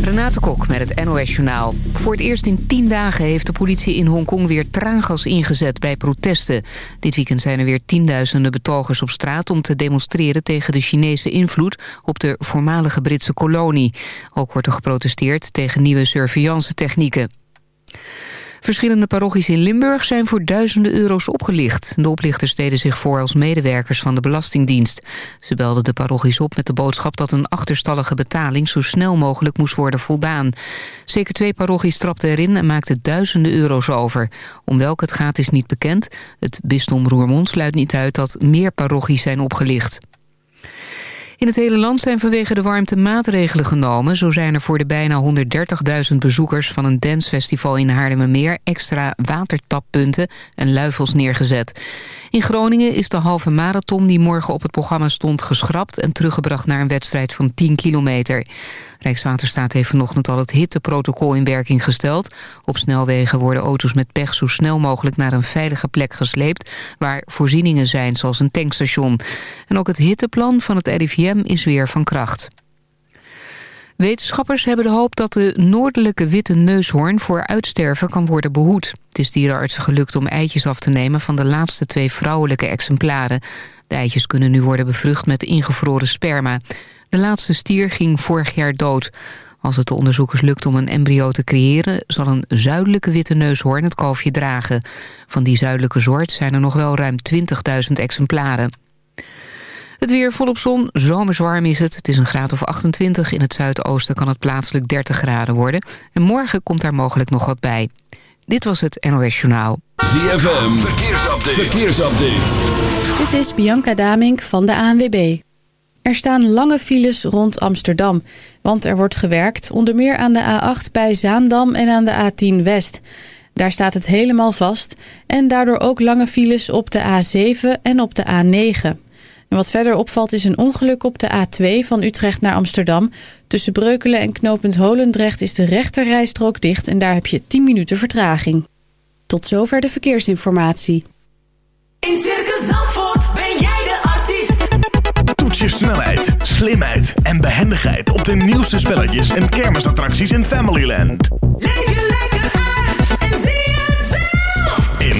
Renate Kok met het NOS Journaal. Voor het eerst in tien dagen heeft de politie in Hongkong weer traangas ingezet bij protesten. Dit weekend zijn er weer tienduizenden betogers op straat om te demonstreren tegen de Chinese invloed op de voormalige Britse kolonie. Ook wordt er geprotesteerd tegen nieuwe surveillance technieken. Verschillende parochies in Limburg zijn voor duizenden euro's opgelicht. De oplichters deden zich voor als medewerkers van de Belastingdienst. Ze belden de parochies op met de boodschap dat een achterstallige betaling zo snel mogelijk moest worden voldaan. Zeker twee parochies trapten erin en maakten duizenden euro's over. Om welke het gaat is niet bekend. Het bisdom Roermond sluit niet uit dat meer parochies zijn opgelicht. In het hele land zijn vanwege de warmte maatregelen genomen. Zo zijn er voor de bijna 130.000 bezoekers van een dancefestival in Haarlemmermeer... extra watertappunten en luifels neergezet. In Groningen is de halve marathon die morgen op het programma stond geschrapt... en teruggebracht naar een wedstrijd van 10 kilometer. Rijkswaterstaat heeft vanochtend al het hitteprotocol in werking gesteld. Op snelwegen worden auto's met pech zo snel mogelijk naar een veilige plek gesleept... waar voorzieningen zijn, zoals een tankstation. En ook het hitteplan van het RIVM is weer van kracht. Wetenschappers hebben de hoop dat de noordelijke witte neushoorn voor uitsterven kan worden behoed. Het is dierenartsen gelukt om eitjes af te nemen van de laatste twee vrouwelijke exemplaren. De eitjes kunnen nu worden bevrucht met ingevroren sperma. De laatste stier ging vorig jaar dood. Als het de onderzoekers lukt om een embryo te creëren... zal een zuidelijke witte neushoorn het kalfje dragen. Van die zuidelijke soort zijn er nog wel ruim 20.000 exemplaren. Het weer volop zon, zomers warm is het. Het is een graad of 28. In het zuidoosten kan het plaatselijk 30 graden worden. En morgen komt daar mogelijk nog wat bij. Dit was het NOS Journaal. ZFM, verkeersupdate. verkeersupdate. Dit is Bianca Damink van de ANWB. Er staan lange files rond Amsterdam, want er wordt gewerkt... onder meer aan de A8 bij Zaandam en aan de A10 West. Daar staat het helemaal vast en daardoor ook lange files op de A7 en op de A9. En wat verder opvalt is een ongeluk op de A2 van Utrecht naar Amsterdam. Tussen Breukelen en knooppunt Holendrecht is de rechterrijstrook dicht... en daar heb je 10 minuten vertraging. Tot zover de verkeersinformatie. In Circus Zandvoort ben jij de artiest. Toets je snelheid, slimheid en behendigheid... op de nieuwste spelletjes en kermisattracties in Familyland. Leef je lekker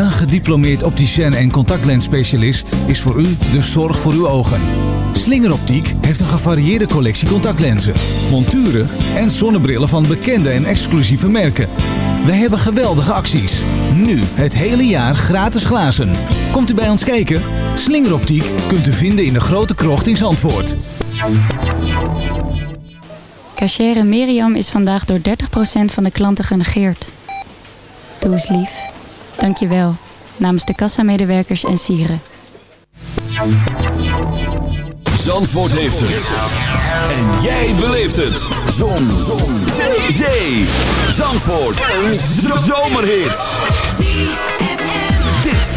Een gediplomeerd opticien en contactlensspecialist is voor u de zorg voor uw ogen. Slingeroptiek heeft een gevarieerde collectie contactlenzen, monturen en zonnebrillen van bekende en exclusieve merken. Wij hebben geweldige acties. Nu het hele jaar gratis glazen. Komt u bij ons kijken? Slingeroptiek kunt u vinden in de grote krocht in Zandvoort. Cachere Miriam is vandaag door 30% van de klanten genegeerd. Doe eens lief. Dank je wel. Namens de kassamedewerkers en sieren. Zandvoort heeft het. En jij beleeft het. Zon. Zon. Zee. Zee. Zandvoort. Een zomerhit.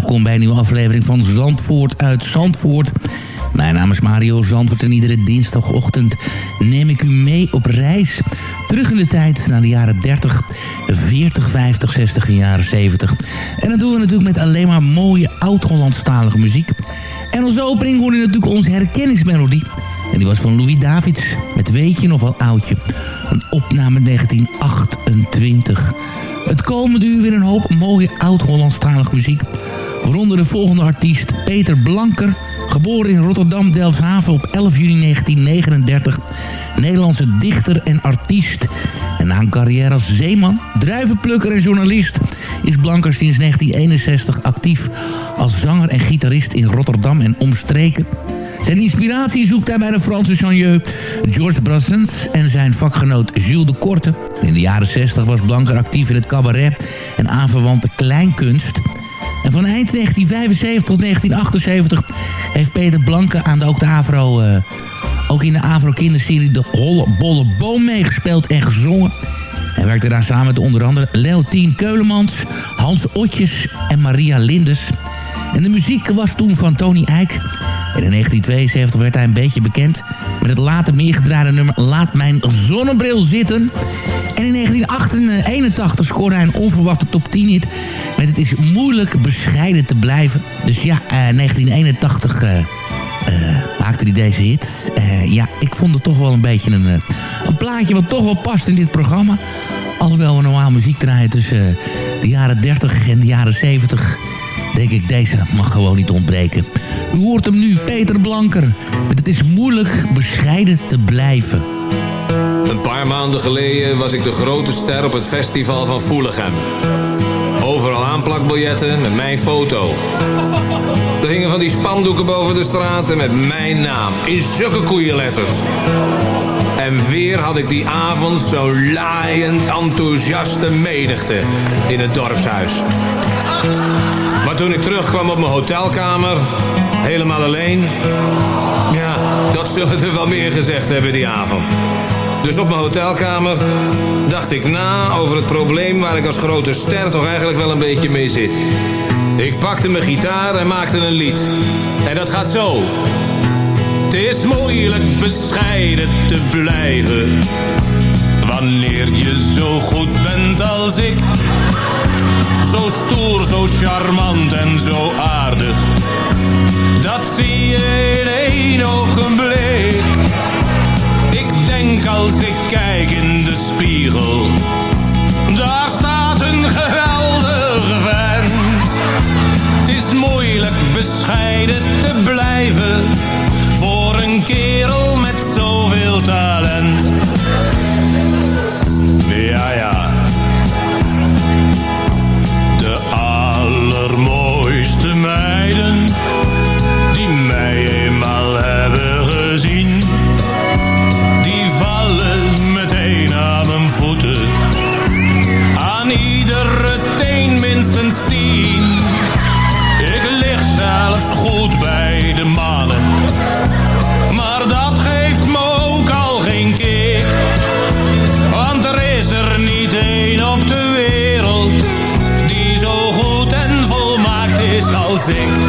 welkom bij een nieuwe aflevering van Zandvoort uit Zandvoort. Mijn naam is Mario Zandvoort en iedere dinsdagochtend neem ik u mee op reis. Terug in de tijd naar de jaren 30, 40, 50, 60 en jaren 70. En dat doen we natuurlijk met alleen maar mooie oud-Hollandstalige muziek. En als opening hoorde je natuurlijk onze herkenningsmelodie. En die was van Louis Davids met Weet je nog wel oudje. Een opname 1928. Het komende uur weer een hoop mooie oud-Hollandstalige muziek. Waaronder de volgende artiest Peter Blanker. Geboren in Rotterdam, Delfshaven op 11 juni 1939. Nederlandse dichter en artiest. En na een carrière als zeeman, druivenplukker en journalist... is Blanker sinds 1961 actief als zanger en gitarist in Rotterdam en omstreken. Zijn inspiratie zoekt hij bij de Franse chanteur Georges Brassens en zijn vakgenoot Jules de Korte. In de jaren 60 was Blanker actief in het cabaret en aanverwante kleinkunst. En van eind 1975 tot 1978 heeft Peter Blanke aan de, ook eh, ook in de Avro kinderserie De Holle Bolle Boom meegespeeld en gezongen. Hij werkte daar samen met onder andere Leontien Keulemans, Hans Otjes en Maria Lindes. En de muziek was toen van Tony Eijk. En in 1972 werd hij een beetje bekend met het later meer gedraaide nummer Laat Mijn Zonnebril Zitten. En in 1981 scoorde hij een onverwachte top 10 hit met Het is moeilijk bescheiden te blijven. Dus ja, eh, 1981 eh, eh, maakte hij deze hit. Ja, ik vond het toch wel een beetje een, een plaatje wat toch wel past in dit programma. Alhoewel we normaal muziek draaien tussen de jaren 30 en de jaren 70 denk ik, deze mag gewoon niet ontbreken. U hoort hem nu, Peter Blanker. Het is moeilijk bescheiden te blijven. Een paar maanden geleden was ik de grote ster op het festival van Voelichem. Overal aanplakbiljetten met mijn foto. Er hingen van die spandoeken boven de straten met mijn naam. In zulke koeienletters. En weer had ik die avond zo'n laaiend enthousiaste menigte in het dorpshuis. Maar toen ik terugkwam op mijn hotelkamer, helemaal alleen... Ja, dat zullen er wel meer gezegd hebben die avond. Dus op mijn hotelkamer dacht ik na over het probleem waar ik als grote ster toch eigenlijk wel een beetje mee zit. Ik pakte mijn gitaar en maakte een lied. En dat gaat zo. Het is moeilijk bescheiden te blijven. Wanneer je zo goed bent als ik. Zo stoer, zo charmant en zo aardig. Dat zie je in één ogenblik. Ik denk als ik kijk in de spiegel. Daar staat een geweldige vent. Het is moeilijk bescheiden te blijven. Is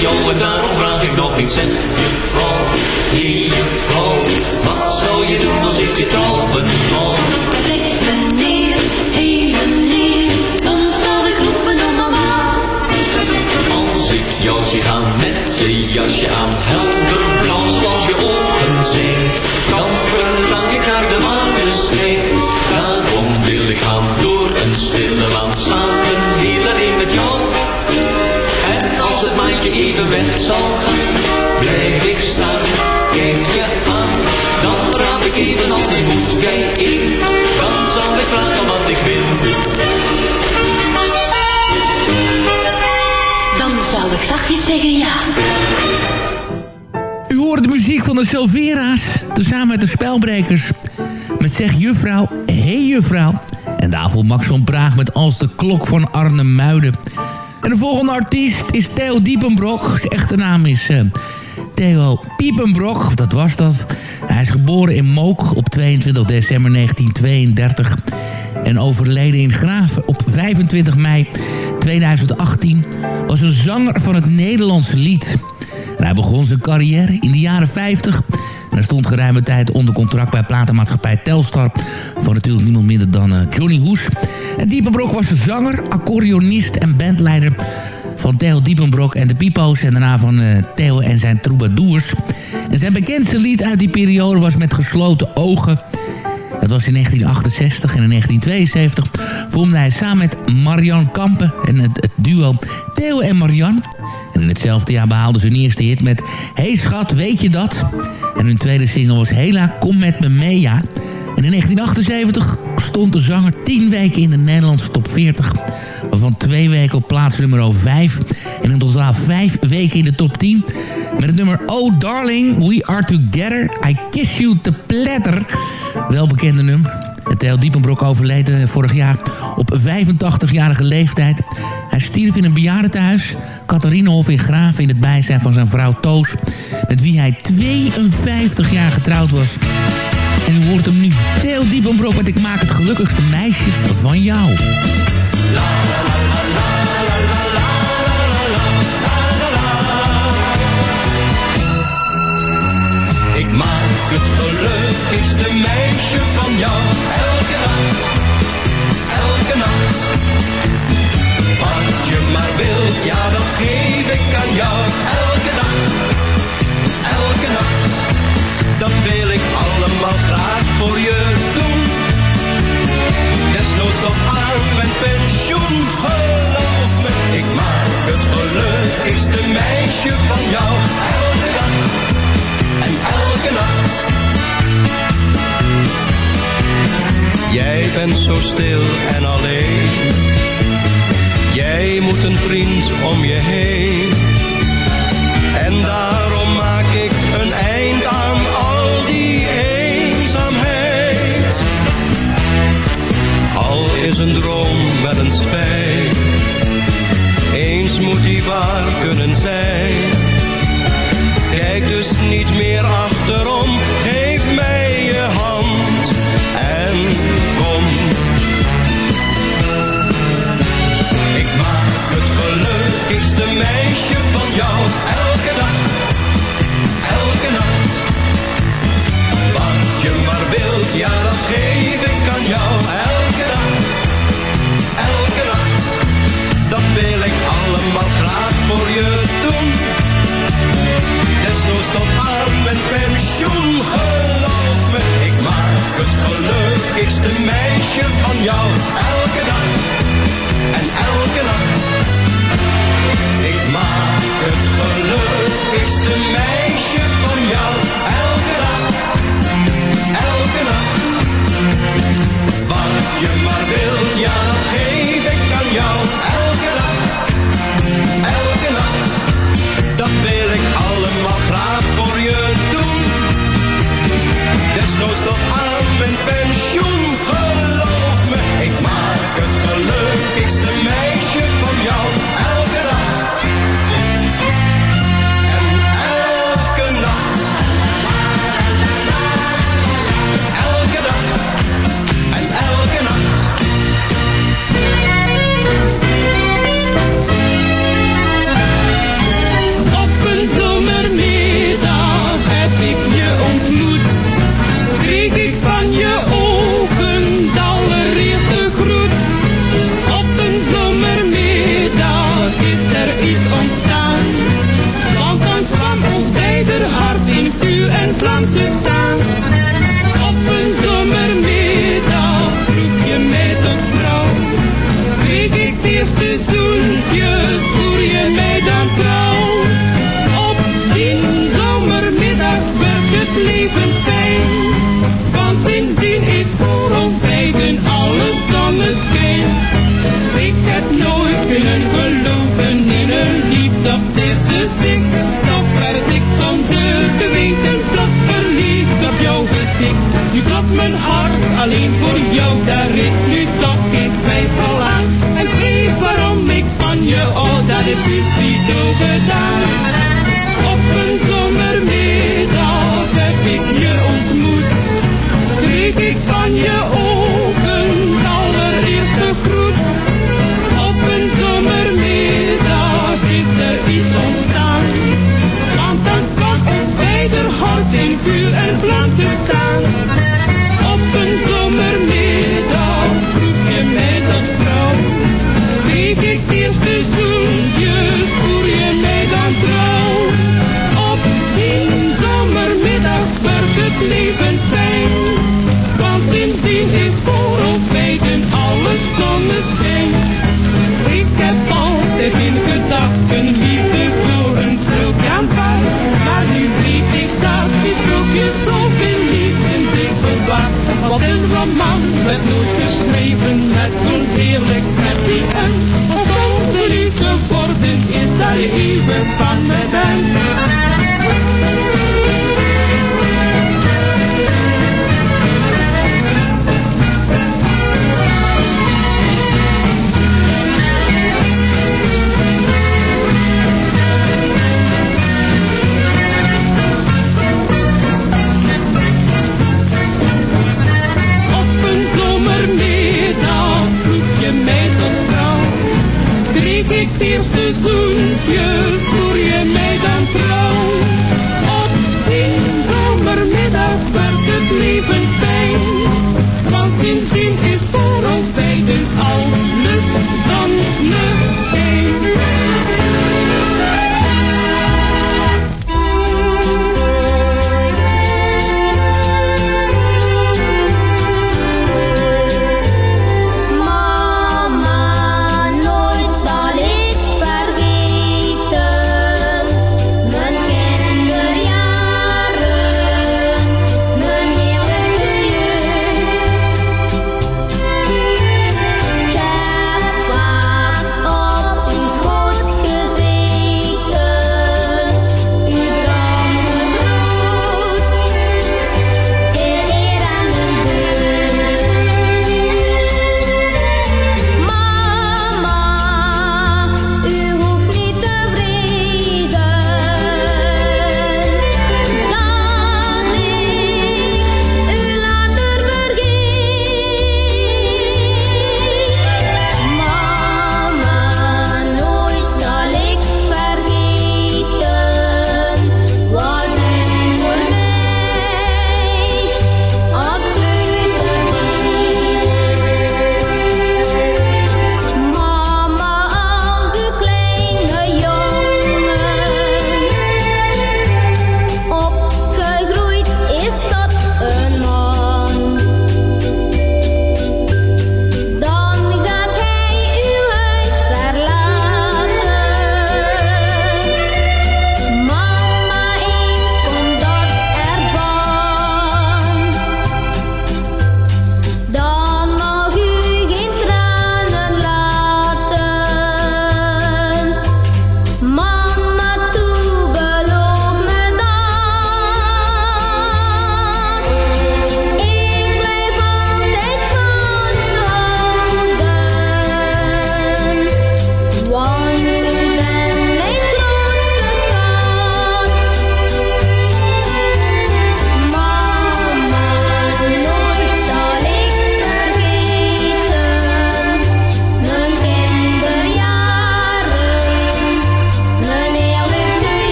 ik en daarom vraag ik nog eens en juffrouw, je wat zou je doen als ik je trouwen kon? Zeg meneer, hé meneer, dan zal ik roepen om mama. Als ik jou zie gaan met je jasje aan, help Wet zal gaan. Blijf ik staan, kijk je aan, dan raad ik even al mijn moed in. Dan zal ik vragen wat ik wil. Dan zal ik zachtjes zeggen ja. U hoort de muziek van de Silvera's, tezamen met de Spelbrekers. Met zeg juffrouw, hé hey juffrouw. En daarvoor Max van Praag met Als de klok van Arnhem Muiden. En de volgende artiest is Theo Diepenbrok. Zijn echte naam is eh, Theo Piepenbrok. Dat was dat. Hij is geboren in Mook op 22 december 1932. En overleden in Graven op 25 mei 2018. Was een zanger van het Nederlandse lied. Hij begon zijn carrière in de jaren 50... En hij stond geruime tijd onder contract bij platenmaatschappij Telstar... van natuurlijk niemand minder dan eh, Johnny Hoes. En Diepenbrok was zanger, accordeonist en bandleider van Theo Diepenbrok en de Pipo's... en daarna van eh, Theo en zijn troubadours. En zijn bekendste lied uit die periode was Met gesloten ogen... Dat was in 1968 en in 1972 vormde hij samen met Marian Kampen en het, het duo Theo en Marian. En in hetzelfde jaar behaalden ze hun eerste hit met Hey schat, weet je dat? En hun tweede single was Hela, kom met me mee, ja. En in 1978 stond de zanger 10 weken in de Nederlandse top 40. Waarvan twee weken op plaats nummer 5. En in totaal 5 weken in de top 10. Met het nummer Oh Darling, We Are Together. I Kiss You to Platter. Welbekende nummer. Theo Diepenbrok overleed eh, vorig jaar op 85-jarige leeftijd. Hij stierf in een bejaardentehuis, Catharinenhof in Graven... in het bijzijn van zijn vrouw Toos... met wie hij 52 jaar getrouwd was. En u hoort hem nu. Theo Diepenbrok met Ik maak het gelukkigste meisje van jou. Ik maak het gelukkigste meisje van jou. Elke nacht, elke nacht. Wat je maar wilt, ja dat geef ik aan jou. Elke nacht, elke nacht. Dat wil ik allemaal graag voor je doen. Desnoods nog aan mijn pensioen, geloof me. Ik maak het gelukkigste meisje van jou. Elke dag en elke nacht. Jij bent zo stil en alleen. Jij moet een vriend om je heen. Desnoods tot aan mijn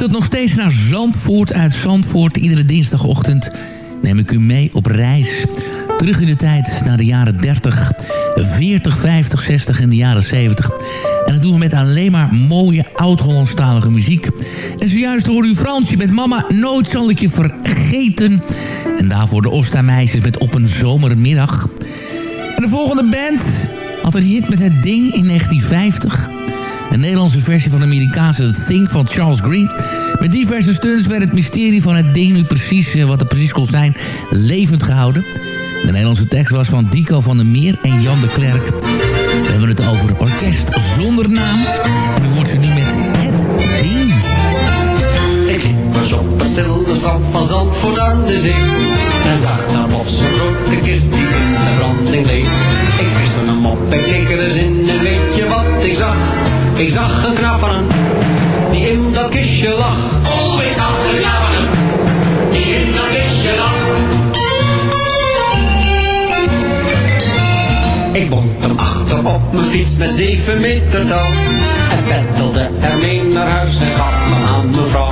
luistert nog steeds naar Zandvoort uit Zandvoort. Iedere dinsdagochtend neem ik u mee op reis. Terug in de tijd naar de jaren 30, 40, 50, 60 en de jaren 70. En dat doen we met alleen maar mooie oud-Hollandstalige muziek. En zojuist hoor u Fransje met Mama, nooit zal ik je vergeten. En daarvoor de Osta Meisjes met Op een zomermiddag. En de volgende band had een hit met het ding in 1950... Een Nederlandse versie van de Amerikaanse The Thing van Charles Green. Met diverse stunts werd het mysterie van het ding nu precies, eh, wat het precies kon zijn, levend gehouden. De Nederlandse tekst was van Dico van der Meer en Jan de Klerk. We hebben het over orkest zonder naam. En nu wordt ze nu met het ding. Ik eens op het stilde strand van Zandvoort aan de zee. En zag daar plots een grote kist die in de branding leek. Ik viste hem op en keek er eens in en weet je wat ik zag? Ik zag een knaap van hem, die in dat kistje lag. Oh, ik zag een knaap van hem, die in dat kistje lag. Ik bond hem achter op mijn fiets met zeven meter touw. En peddelde ermee naar huis en gaf me aan mevrouw.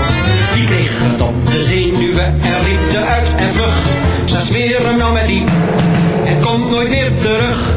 Die kreeg het op de zenuwen en riep eruit en vlug. Ze smeren nou met die en komt nooit meer terug.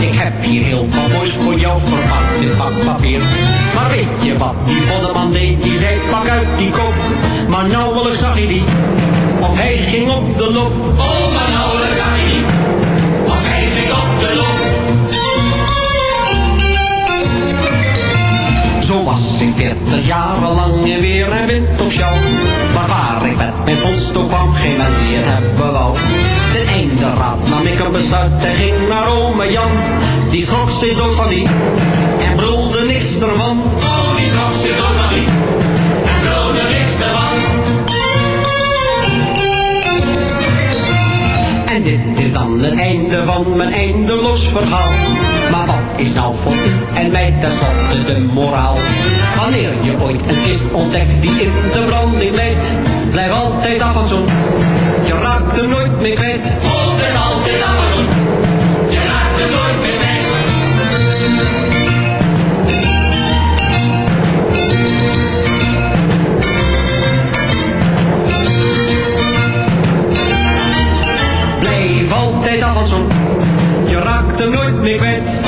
Ik heb hier heel wat moois voor jou verpakt in bakpapier. Maar weet je wat die voddeman deed? Die zei pak uit die kop. Maar nauwelijks zag hij die. Of hij ging op de loop. Oh, maar nauwelijks was ik veertig jaren lang en weer en wind op jou. Maar waar ik met mijn post op kwam, geen mens die het hebben wou. Einde raad nam ik een besluit en ging naar ome Jan. Die schrok zich dood van die en brulde niks ervan. Oh, die schrok zich dood van die en brulde niks ervan. En dit is dan het einde van mijn eindeloos verhaal. Maar is nou voor en mij tenslotte de moraal? Wanneer je ooit een kist ontdekt die in de branding leidt, blijf altijd af van zo'n. Je raakt hem nooit meer kwijt. Blijf altijd af van zo'n. Je raakt hem nooit meer kwijt. Blijf altijd af van zo'n. Je raakt hem nooit meer kwijt.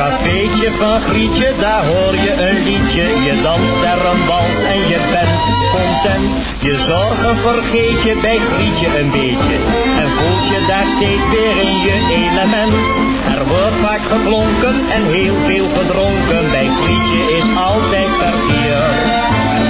cafeetje van Grietje, daar hoor je een liedje. Je danst er een wals en je bent content. Je zorgen vergeet je bij Grietje een beetje. En voelt je daar steeds weer in je element. Er wordt vaak geklonken en heel veel gedronken. Bij Grietje is altijd verkeer.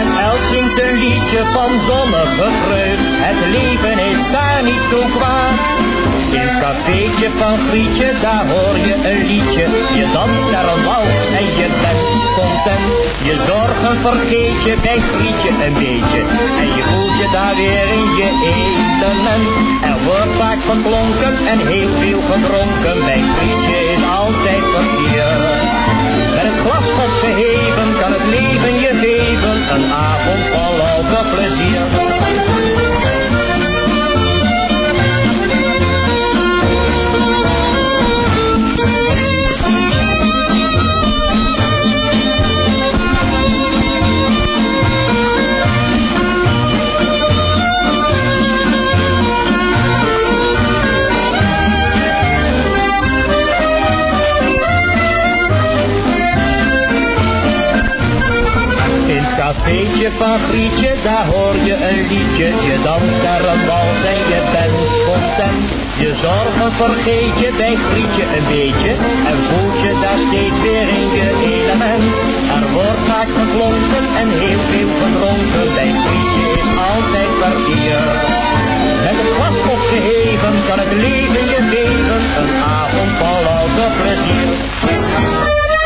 En elk zingt een liedje van zonnige vreugd. Het leven is daar niet zo kwaad. In het cafeetje van Grietje, daar hoor je een liedje. Je danst daar een wals en je bent content. Je zorgen vergeet je bij Grietje een beetje. En je voelt je daar weer in je element. Er wordt vaak geklonken en heel veel gedronken. Bij Grietje is altijd verkeer. Glas opgeheven kan het leven je geven, een avond vol louter plezier. Cafeetje van Grietje, daar hoor je een liedje. Je danst daar een wals en je bent content. Je zorgen vergeet je bij Grietje een beetje. En voelt je daar steeds weer in je element. Er wordt vaak geklonken en heel veel gedronken. Bij Grietje is altijd kwartier. Met het glas opgeheven kan het leven je geven. Een avond vol plezier.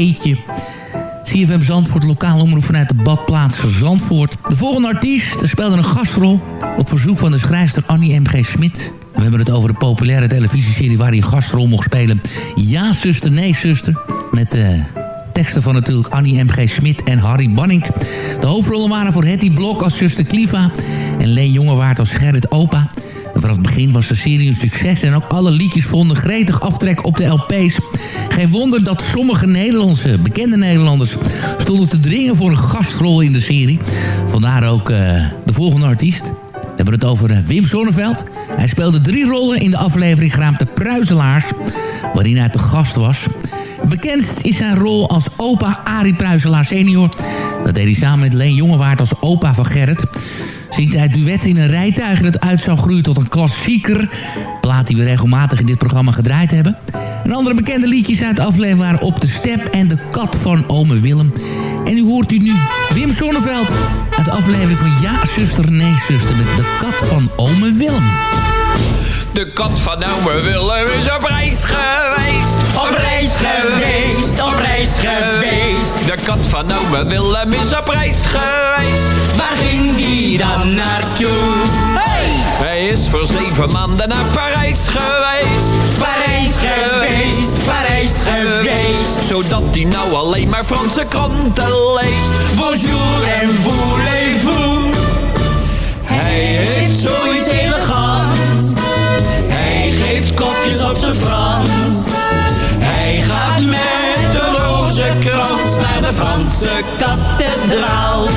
Cafeetje. CFM Zandvoort, lokaal omroep vanuit de badplaats Zandvoort. De volgende artiest speelde een gastrol op verzoek van de schrijfster Annie M.G. Smit. We hebben het over de populaire televisieserie waar hij een gastrol mocht spelen. Ja, zuster, nee, zuster. Met eh, teksten van natuurlijk Annie M.G. Smit en Harry Banning. De hoofdrollen waren voor Hetty Blok als zuster Kliva... en Leen Jongewaard als Gerrit Opa... Vanaf het begin was de serie een succes en ook alle liedjes vonden gretig aftrek op de LP's. Geen wonder dat sommige Nederlandse, bekende Nederlanders stonden te dringen voor een gastrol in de serie. Vandaar ook eh, de volgende artiest. We hebben het over eh, Wim Sonneveld. Hij speelde drie rollen in de aflevering genaamd De Pruiselaars, waarin hij te gast was. Bekendst is zijn rol als opa Arie Pruiselaar senior. Dat deed hij samen met Leen Jongewaard als opa van Gerrit zingt hij duet in een rijtuig dat uit zou groeien tot een klassieker. Plaat die we regelmatig in dit programma gedraaid hebben. En andere bekende liedjes uit de aflevering waren Op de Step en De Kat van Ome Willem. En u hoort u nu Wim Sonneveld uit de aflevering van Ja, zuster, nee, zuster... met de kat van ome Willem. De kat van ome Willem is op reis geweest. Op reis geweest, op reis geweest. De kat van ome Willem is op reis geweest. Waar ging die dan naartoe? Hey! Hij is voor zeven maanden naar Parijs geweest. Parijs geweest, Parijs geweest. Zodat hij nou alleen maar Franse kranten leest. Bonjour en voulez-vous. Hij heeft zoiets elegants. Hij geeft kopjes op zijn Frans. Hij gaat met de rozenkrans naar de Franse kathedraal.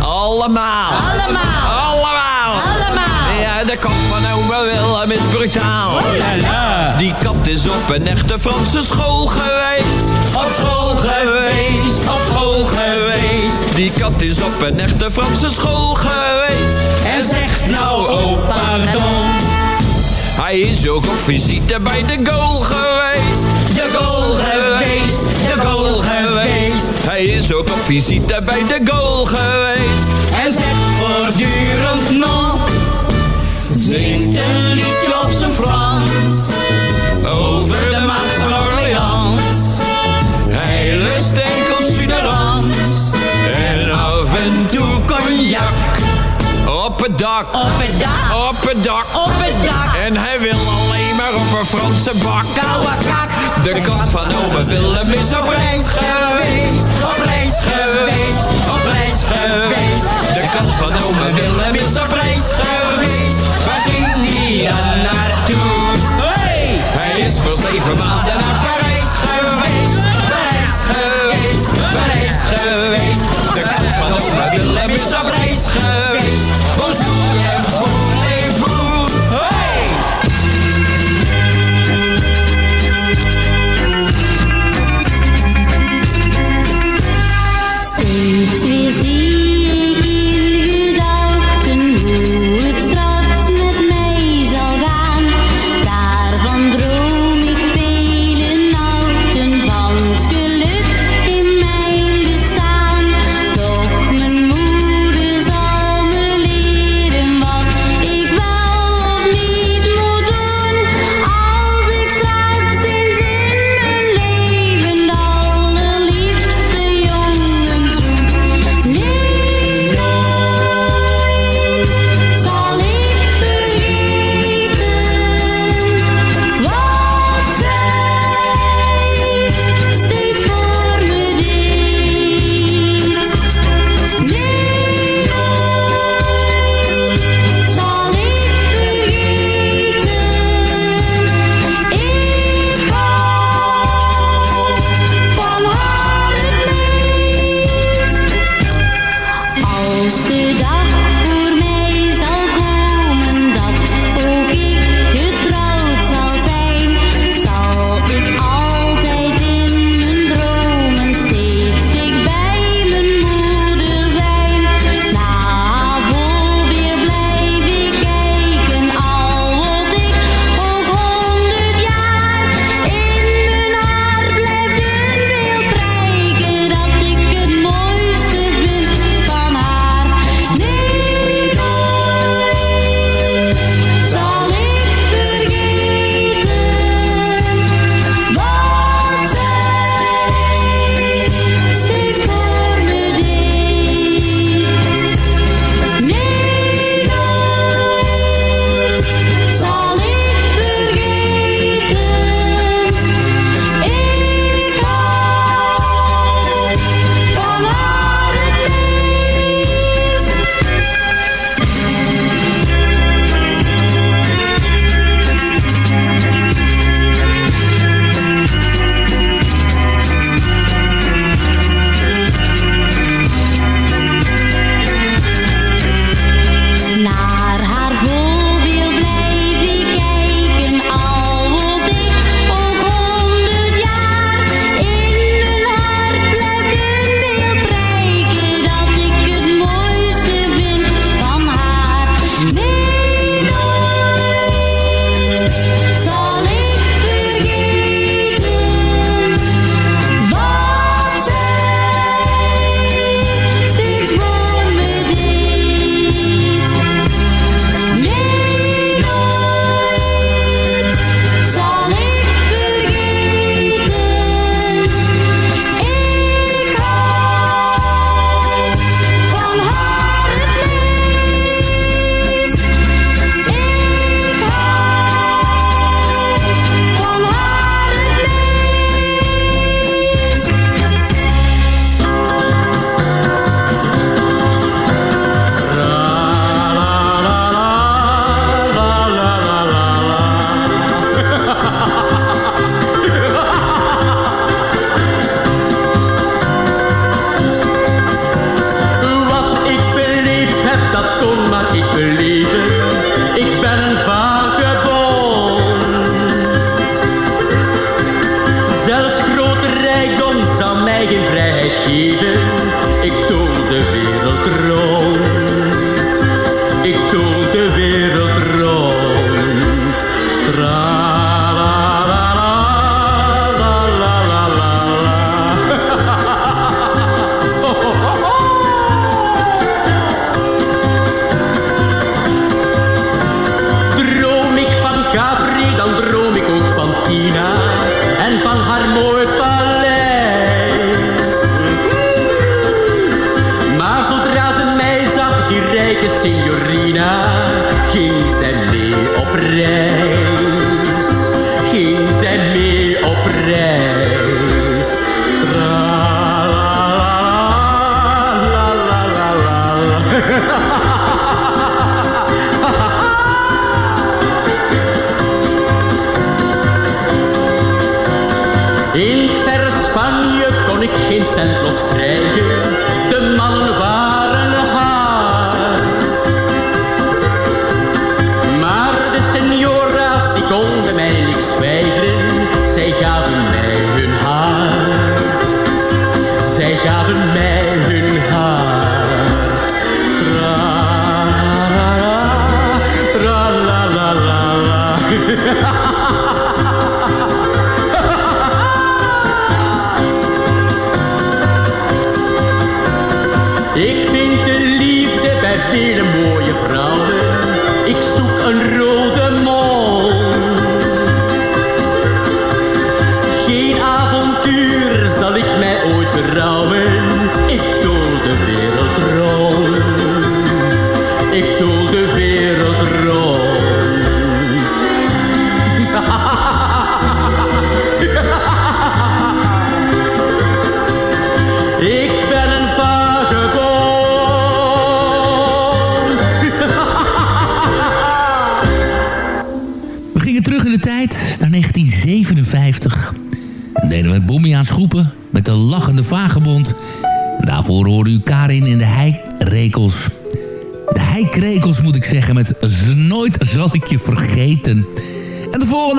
Allemaal. De kat van ome Willem is brutaal. Oh la la. Die kat is op een echte Franse school geweest. Op school geweest, op school geweest. Die kat is op een echte Franse school geweest. En zegt nou, oh pardon. Hij is ook op visite bij de goal geweest. De goal geweest, de goal geweest. Hij is ook op visite bij de goal geweest. En zegt voortdurend nog. Zingt een liedje op zijn Frans. Over de macht van Orleans. Hij lust enkel suderans. En af en toe cognac. Op het dak. Op het dak. Op het dak. Op het dak. En hij wil alleen maar op een Franse bak. Koude kak. De kat van ome Willem is op reis geweest. Op reis geweest. Op reis geweest. De kat van ome Willem is op reis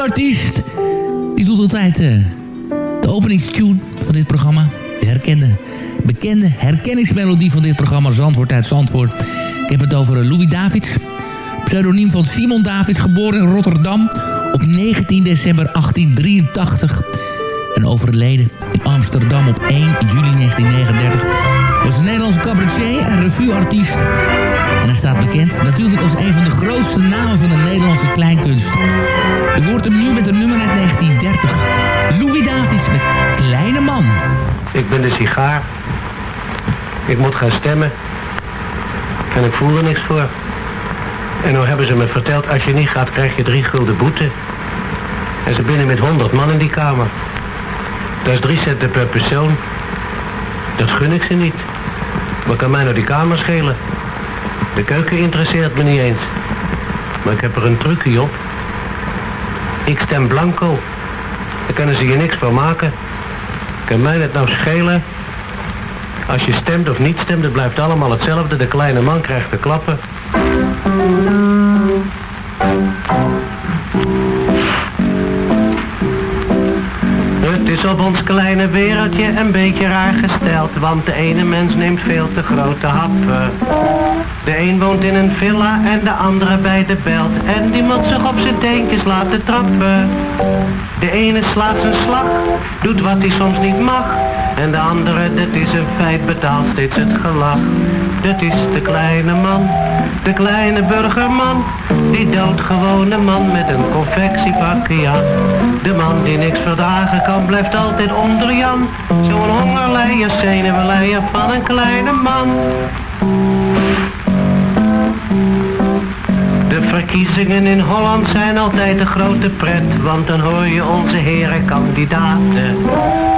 artiest, die doet altijd eh, de openingstune van dit programma. De herkende, bekende herkenningsmelodie van dit programma Zandvoort uit Zandvoort. Ik heb het over eh, Louis Davids. Pseudoniem van Simon Davids, geboren in Rotterdam op 19 december 1883. En overleden in Amsterdam op 1 juli 1939. Was een Nederlandse cabaretier en revueartiest. En hij staat bekend natuurlijk als een van de grootste namen van de Nederlandse kleinkunst. U hoort hem nu met een nummer uit 1930. Louis Davids met Kleine Man. Ik ben de sigaar. Ik moet gaan stemmen. En ik voel er niks voor. En nou hebben ze me verteld, als je niet gaat, krijg je drie gulden boete. En ze binnen met honderd man in die kamer. Dat is drie centen per persoon. Dat gun ik ze niet. Wat kan mij nou die kamer schelen? De keuken interesseert me niet eens. Maar ik heb er een trucje op. Ik stem blanco. Daar kunnen ze je niks van maken. Kan mij dat nou schelen? Als je stemt of niet stemt, het blijft allemaal hetzelfde. De kleine man krijgt de klappen. Is op ons kleine wereldje een beetje raar gesteld, want de ene mens neemt veel te grote happen. De een woont in een villa en de andere bij de belt, en die moet zich op zijn teentjes laten trappen. De ene slaat zijn slag, doet wat hij soms niet mag, en de andere, dat is een feit, betaalt steeds het gelach. Dat is de kleine man, de kleine burgerman, die doodgewone man met een confectiepakje aan. De man die niks verdragen kan, blijft altijd onder Jan. Zo'n hongerleier, zenuwleier van een kleine man. Verkiezingen in Holland zijn altijd een grote pret, want dan hoor je onze heren kandidaten.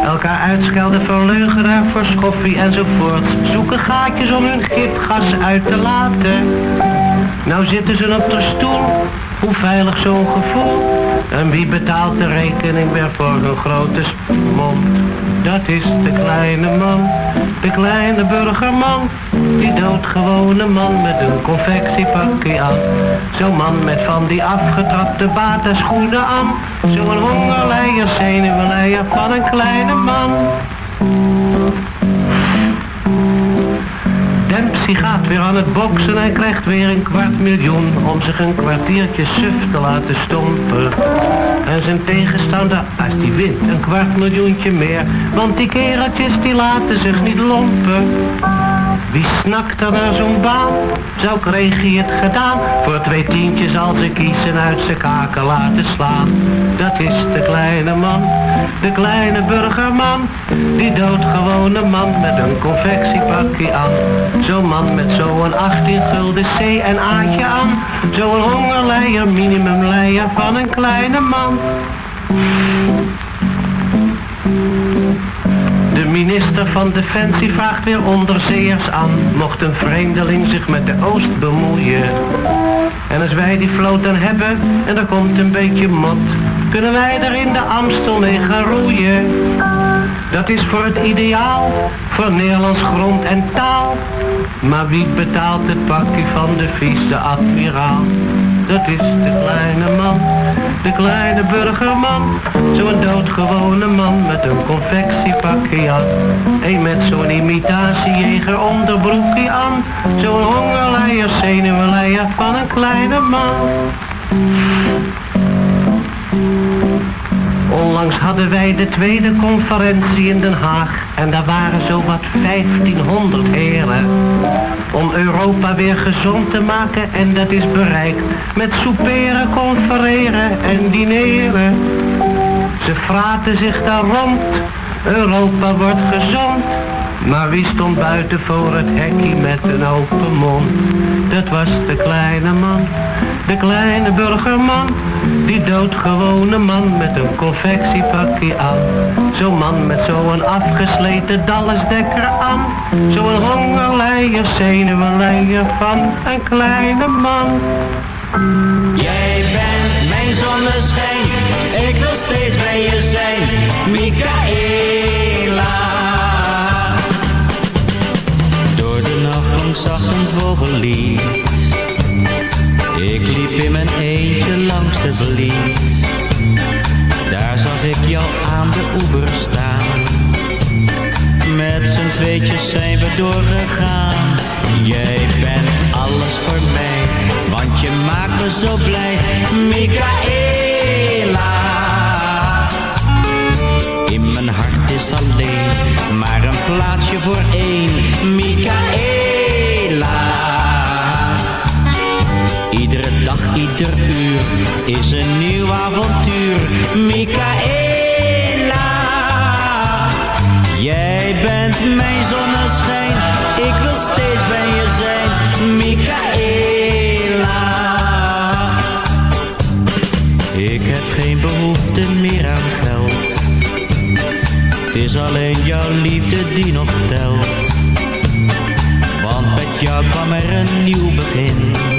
Elkaar uitschelden, verleugenen voor schoffie enzovoort. Zoeken gaatjes om hun gifgas uit te laten. Nou zitten ze op de stoel, hoe veilig zo'n gevoel. En wie betaalt de rekening weer voor hun grote mond? Dat is de kleine man, de kleine burgerman. Die doodgewone man met een confectiepakje aan. Zo'n man met van die afgetrapte batenschoenen aan. Zo'n hongerleier, zenuwleier van een kleine man. die gaat weer aan het boksen en krijgt weer een kwart miljoen om zich een kwartiertje suf te laten stompen. En zijn tegenstander, als die wint, een kwart miljoentje meer. Want die kereltjes die laten zich niet lompen. Wie snakt er naar zo'n baan? Zo kreeg hij het gedaan. Voor twee tientjes als ze kiezen uit zijn kaken laten slaan. Dat is de kleine man, de kleine burgerman. Die doodgewone man met een confectiepakje aan. Zo'n man met zo'n 18 gulden C en A'tje aan. Zo'n hongerleier, minimumleier van een kleine man. Minister van Defensie vraagt weer onderzeeërs aan. Mocht een vreemdeling zich met de Oost bemoeien. En als wij die vloot dan hebben en er komt een beetje mot. Kunnen wij er in de Amstel mee gaan roeien. Dat is voor het ideaal, voor Nederlands grond en taal. Maar wie betaalt het pakje van de vice-admiraal? Dat is de kleine man, de kleine burgerman. Zo'n doodgewone man met een confectiepakje aan. Een met zo'n imitatiejeger onderbroekje aan. Zo'n hongerleier, zenuwenleier van een kleine man. Onlangs hadden wij de tweede conferentie in Den Haag en daar waren zo wat 1500 heren. Om Europa weer gezond te maken en dat is bereikt met souperen, confereren en dineren. Ze fraten zich daar rond, Europa wordt gezond. Maar wie stond buiten voor het hekje met een open mond? Dat was de kleine man, de kleine burgerman. Die doodgewone man met een confectiepakje aan. Zo'n man met zo'n afgesleten dallesdekker aan. Zo'n hongerleier, zenuwenleier van een kleine man. Jij bent mijn zonneschijn, ik wil steeds bij je zijn, Michaela. Door de nacht zag een vogellied. Ik Daar zag ik jou aan de oever staan. Met z'n tweetjes zijn we doorgegaan. Jij bent alles voor mij, want je maakt me zo blij. Michaela. In mijn hart is alleen maar een plaatsje voor één. Michaela. Ieder is een nieuw avontuur. Michaela. Jij bent mijn zonneschijn, ik wil steeds bij je zijn. Michaela. Ik heb geen behoefte meer aan geld. Het is alleen jouw liefde die nog telt. Want met jou kwam er een nieuw begin.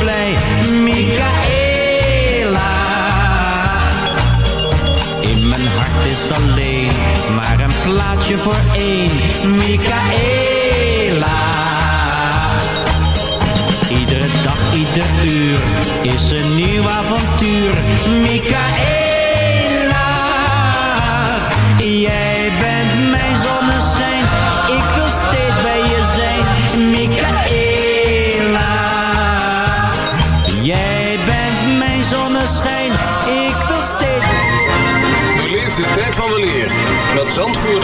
blij. Michaela. In mijn hart is alleen maar een plaatsje voor één. Michaela.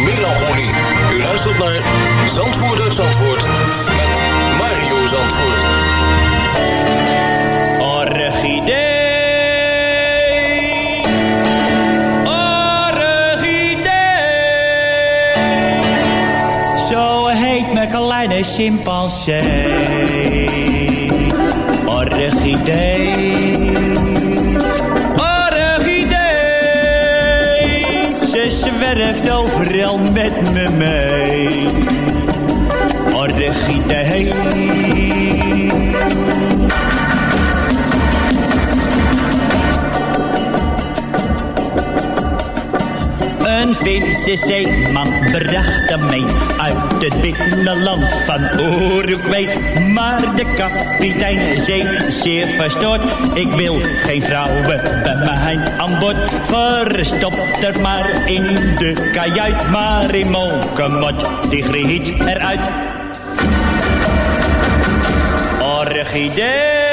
melancholie. U luistert naar Zandvoort Zandvoort met Mario Zandvoort. Orchidee, heet kleine chimpansee. Orchidee, orchidee, ze zwerft overal met me mee. Orchidee. Een Finse zeeman bracht hem mee uit het binnenland van Uruguay. Maar de kapitein zei zeer verstoord, ik wil geen vrouwen bij mij aan boord. Verstopt er maar in de kajuit, maar in Monkemot, die griet eruit. Orchidee.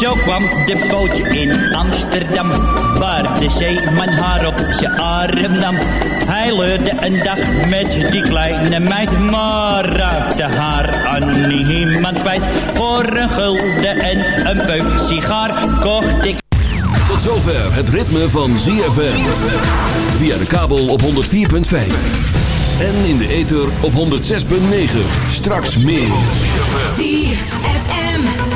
Zo kwam de boot in Amsterdam, waar de zeeman haar op zijn arm nam. Hij leurde een dag met die kleine meid, maar raakte haar aan niemand kwijt. Voor een gulden en een peuk sigaar kocht ik. Tot zover het ritme van ZFM. Via de kabel op 104.5. En in de ether op 106.9. Straks meer.